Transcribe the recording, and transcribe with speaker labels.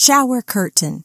Speaker 1: shower curtain.